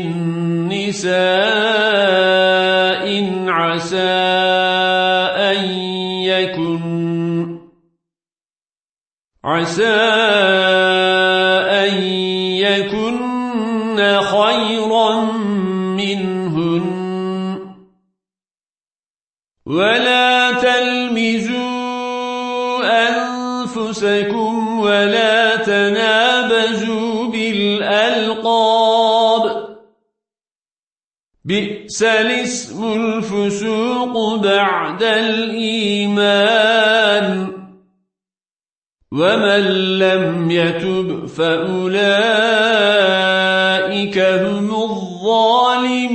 من نساء عسى أن يكن عسى أن يكن خيرا منهن. ولا تلمزوا أنفسكم ولا تنابزوا بالألقاب بئس الاسم الفسوق بعد الإيمان. ومن لم يتب فأولئك هم الظالمون.